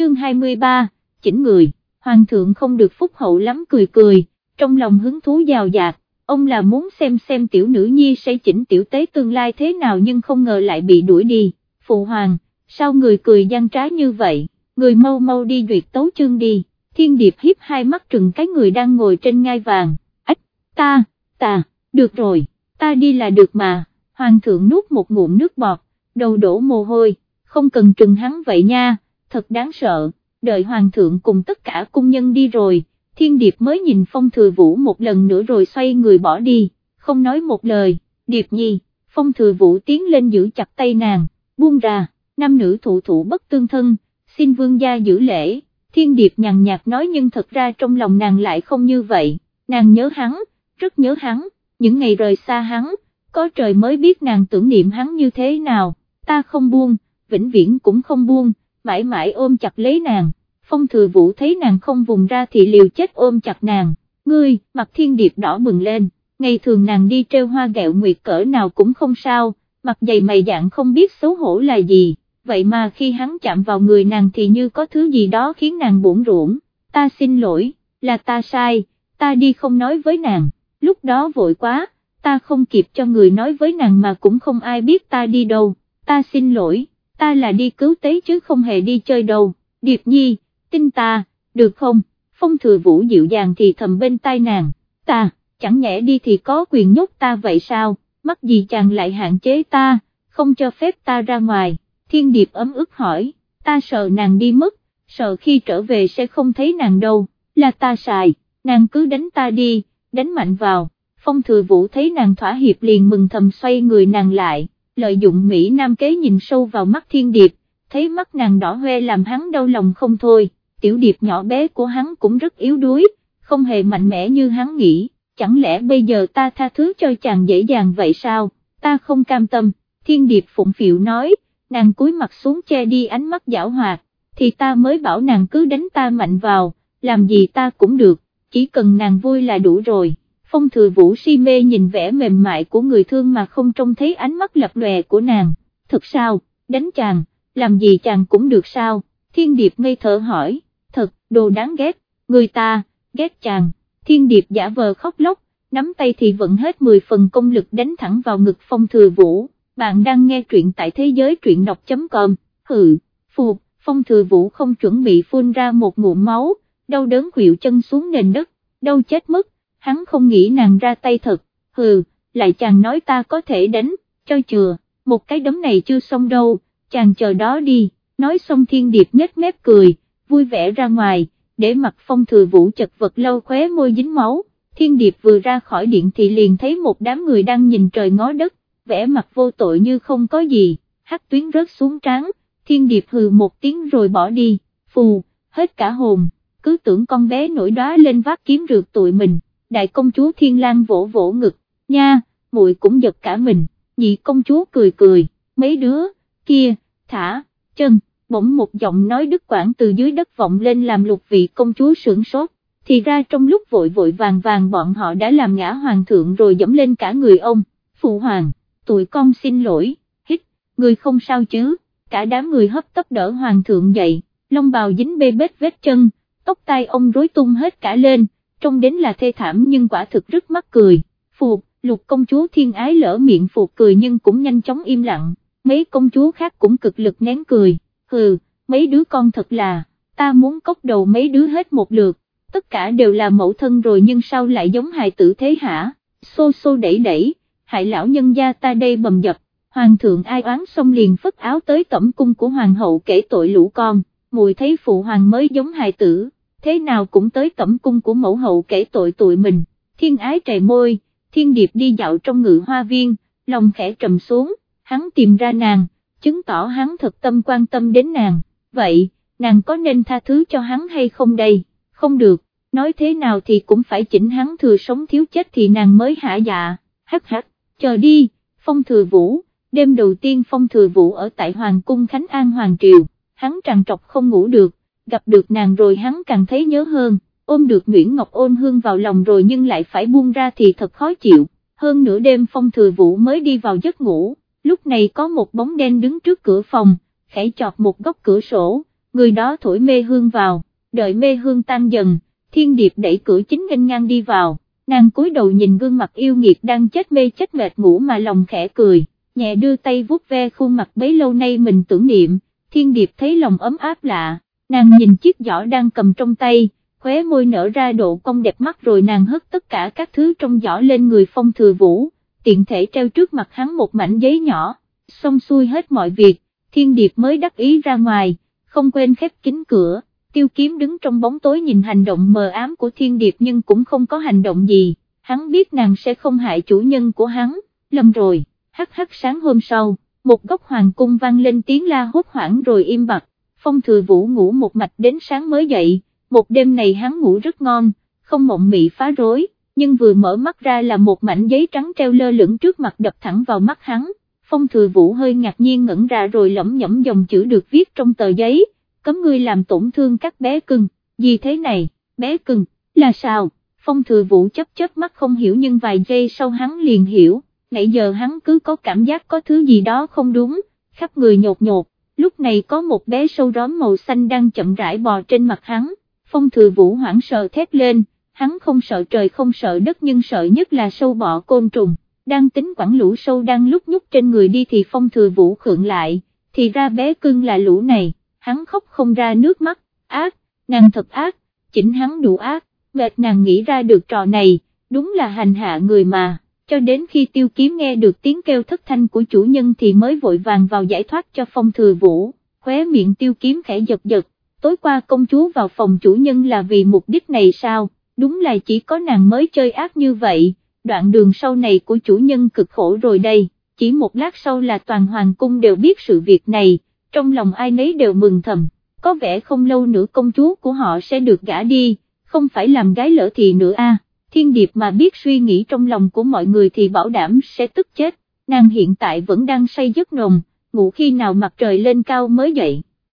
chương 23, chỉnh người, hoàng thượng không được phúc hậu lắm cười cười, trong lòng hứng thú giàu dạt, ông là muốn xem xem tiểu nữ nhi sẽ chỉnh tiểu tế tương lai thế nào nhưng không ngờ lại bị đuổi đi, phụ hoàng, sao người cười gian trá như vậy, người mau mau đi duyệt tấu chương đi, thiên điệp hiếp hai mắt trừng cái người đang ngồi trên ngai vàng, ách, ta, ta, được rồi, ta đi là được mà, hoàng thượng nuốt một ngụm nước bọt, đầu đổ mồ hôi, không cần trừng hắn vậy nha, thật đáng sợ, đợi hoàng thượng cùng tất cả cung nhân đi rồi, thiên điệp mới nhìn phong thừa vũ một lần nữa rồi xoay người bỏ đi, không nói một lời, điệp nhi, phong thừa vũ tiến lên giữ chặt tay nàng, buông ra, nam nữ thụ thụ bất tương thân, xin vương gia giữ lễ, thiên điệp nhàn nhạt nói nhưng thật ra trong lòng nàng lại không như vậy, nàng nhớ hắn, rất nhớ hắn, những ngày rời xa hắn, có trời mới biết nàng tưởng niệm hắn như thế nào, ta không buông, vĩnh viễn cũng không buông, mãi mãi ôm chặt lấy nàng, phong thừa vũ thấy nàng không vùng ra thì liều chết ôm chặt nàng, ngươi, mặt thiên điệp đỏ bừng lên, ngày thường nàng đi treo hoa gẹo nguyệt cỡ nào cũng không sao, mặt dày mày dạng không biết xấu hổ là gì, vậy mà khi hắn chạm vào người nàng thì như có thứ gì đó khiến nàng buồn ruộng, ta xin lỗi, là ta sai, ta đi không nói với nàng, lúc đó vội quá, ta không kịp cho người nói với nàng mà cũng không ai biết ta đi đâu, ta xin lỗi, ta là đi cứu tế chứ không hề đi chơi đâu, Điệp Nhi, tin ta, được không, phong thừa vũ dịu dàng thì thầm bên tai nàng, ta, chẳng nhẽ đi thì có quyền nhốt ta vậy sao, mắc gì chàng lại hạn chế ta, không cho phép ta ra ngoài, thiên điệp ấm ức hỏi, ta sợ nàng đi mất, sợ khi trở về sẽ không thấy nàng đâu, là ta xài, nàng cứ đánh ta đi, đánh mạnh vào, phong thừa vũ thấy nàng thỏa hiệp liền mừng thầm xoay người nàng lại, lợi dụng Mỹ Nam kế nhìn sâu vào mắt thiên điệp, thấy mắt nàng đỏ hoe làm hắn đau lòng không thôi, tiểu điệp nhỏ bé của hắn cũng rất yếu đuối, không hề mạnh mẽ như hắn nghĩ, chẳng lẽ bây giờ ta tha thứ cho chàng dễ dàng vậy sao, ta không cam tâm, thiên điệp phụng phịu nói, nàng cúi mặt xuống che đi ánh mắt giảo hoạt, thì ta mới bảo nàng cứ đánh ta mạnh vào, làm gì ta cũng được, chỉ cần nàng vui là đủ rồi. Phong thừa vũ si mê nhìn vẻ mềm mại của người thương mà không trông thấy ánh mắt lập lòe của nàng, thật sao, đánh chàng, làm gì chàng cũng được sao, thiên điệp ngây thở hỏi, thật, đồ đáng ghét, người ta, ghét chàng, thiên điệp giả vờ khóc lóc, nắm tay thì vẫn hết 10 phần công lực đánh thẳng vào ngực phong thừa vũ, bạn đang nghe truyện tại thế giới truyện đọc.com, hừ, phục, phong thừa vũ không chuẩn bị phun ra một ngụm máu, đau đớn khuỵu chân xuống nền đất, đau chết mất hắn không nghĩ nàng ra tay thật, hừ, lại chàng nói ta có thể đánh, cho chừa, một cái đấm này chưa xong đâu, chàng chờ đó đi, nói xong thiên điệp nhếch mép cười, vui vẻ ra ngoài, để mặt phong thừa vũ chật vật lâu khóe môi dính máu, thiên điệp vừa ra khỏi điện thì liền thấy một đám người đang nhìn trời ngó đất, vẻ mặt vô tội như không có gì, hắt tuyến rớt xuống trán, thiên điệp hừ một tiếng rồi bỏ đi, phù, hết cả hồn, cứ tưởng con bé nổi đóa lên vác kiếm rượt tụi mình đại công chúa Thiên Lang vỗ vỗ ngực, nha, muội cũng giật cả mình, nhị công chúa cười cười, mấy đứa, kia, thả, chân, bỗng một giọng nói đứt quãng từ dưới đất vọng lên làm lục vị công chúa sửng sốt, thì ra trong lúc vội vội vàng vàng bọn họ đã làm ngã hoàng thượng rồi dẫm lên cả người ông, phụ hoàng, tụi con xin lỗi, hít, người không sao chứ, cả đám người hấp tấp đỡ hoàng thượng dậy, lông bào dính bê bết vết chân, tóc tai ông rối tung hết cả lên, trông đến là thê thảm nhưng quả thực rất mắc cười, phục, lục công chúa thiên ái lỡ miệng phục cười nhưng cũng nhanh chóng im lặng, mấy công chúa khác cũng cực lực nén cười, hừ, mấy đứa con thật là, ta muốn cốc đầu mấy đứa hết một lượt, tất cả đều là mẫu thân rồi nhưng sao lại giống hài tử thế hả, xô xô đẩy đẩy, hại lão nhân gia ta đây bầm dập, hoàng thượng ai oán xong liền phất áo tới tẩm cung của hoàng hậu kể tội lũ con, mùi thấy phụ hoàng mới giống hài tử thế nào cũng tới cẩm cung của mẫu hậu kể tội tụi mình, thiên ái trầy môi, thiên điệp đi dạo trong ngự hoa viên, lòng khẽ trầm xuống, hắn tìm ra nàng, chứng tỏ hắn thật tâm quan tâm đến nàng, vậy, nàng có nên tha thứ cho hắn hay không đây, không được, nói thế nào thì cũng phải chỉnh hắn thừa sống thiếu chết thì nàng mới hả dạ, hắc hắc, chờ đi, phong thừa vũ, đêm đầu tiên phong thừa vũ ở tại Hoàng cung Khánh An Hoàng Triều, hắn tràn trọc không ngủ được, gặp được nàng rồi hắn càng thấy nhớ hơn, ôm được Nguyễn Ngọc ôn hương vào lòng rồi nhưng lại phải buông ra thì thật khó chịu, hơn nửa đêm phong thừa vũ mới đi vào giấc ngủ, lúc này có một bóng đen đứng trước cửa phòng, khẽ chọt một góc cửa sổ, người đó thổi mê hương vào, đợi mê hương tan dần, thiên điệp đẩy cửa chính nghênh ngang đi vào, nàng cúi đầu nhìn gương mặt yêu nghiệt đang chết mê chết mệt ngủ mà lòng khẽ cười, nhẹ đưa tay vuốt ve khuôn mặt bấy lâu nay mình tưởng niệm, thiên điệp thấy lòng ấm áp lạ, nàng nhìn chiếc giỏ đang cầm trong tay, khóe môi nở ra độ cong đẹp mắt rồi nàng hất tất cả các thứ trong giỏ lên người phong thừa vũ, tiện thể treo trước mặt hắn một mảnh giấy nhỏ, xong xuôi hết mọi việc, thiên điệp mới đắc ý ra ngoài, không quên khép kín cửa, tiêu kiếm đứng trong bóng tối nhìn hành động mờ ám của thiên điệp nhưng cũng không có hành động gì, hắn biết nàng sẽ không hại chủ nhân của hắn, lầm rồi, hắc hắc sáng hôm sau, một góc hoàng cung vang lên tiếng la hốt hoảng rồi im bặt, phong thừa vũ ngủ một mạch đến sáng mới dậy, một đêm này hắn ngủ rất ngon, không mộng mị phá rối, nhưng vừa mở mắt ra là một mảnh giấy trắng treo lơ lửng trước mặt đập thẳng vào mắt hắn, phong thừa vũ hơi ngạc nhiên ngẩn ra rồi lẩm nhẩm dòng chữ được viết trong tờ giấy, cấm ngươi làm tổn thương các bé cưng, gì thế này, bé cưng, là sao, phong thừa vũ chấp chớp mắt không hiểu nhưng vài giây sau hắn liền hiểu, nãy giờ hắn cứ có cảm giác có thứ gì đó không đúng, khắp người nhột nhột, lúc này có một bé sâu róm màu xanh đang chậm rãi bò trên mặt hắn, phong thừa vũ hoảng sợ thét lên, hắn không sợ trời không sợ đất nhưng sợ nhất là sâu bọ côn trùng, đang tính quản lũ sâu đang lúc nhúc trên người đi thì phong thừa vũ khượng lại, thì ra bé cưng là lũ này, hắn khóc không ra nước mắt, ác, nàng thật ác, chỉnh hắn đủ ác, mệt nàng nghĩ ra được trò này, đúng là hành hạ người mà, cho đến khi tiêu kiếm nghe được tiếng kêu thất thanh của chủ nhân thì mới vội vàng vào giải thoát cho phong thừa vũ, khóe miệng tiêu kiếm khẽ giật giật, tối qua công chúa vào phòng chủ nhân là vì mục đích này sao, đúng là chỉ có nàng mới chơi ác như vậy, đoạn đường sau này của chủ nhân cực khổ rồi đây, chỉ một lát sau là toàn hoàng cung đều biết sự việc này, trong lòng ai nấy đều mừng thầm, có vẻ không lâu nữa công chúa của họ sẽ được gả đi, không phải làm gái lỡ thì nữa a. Thiên Điệp mà biết suy nghĩ trong lòng của mọi người thì bảo đảm sẽ tức chết, nàng hiện tại vẫn đang say giấc nồng, ngủ khi nào mặt trời lên cao mới dậy.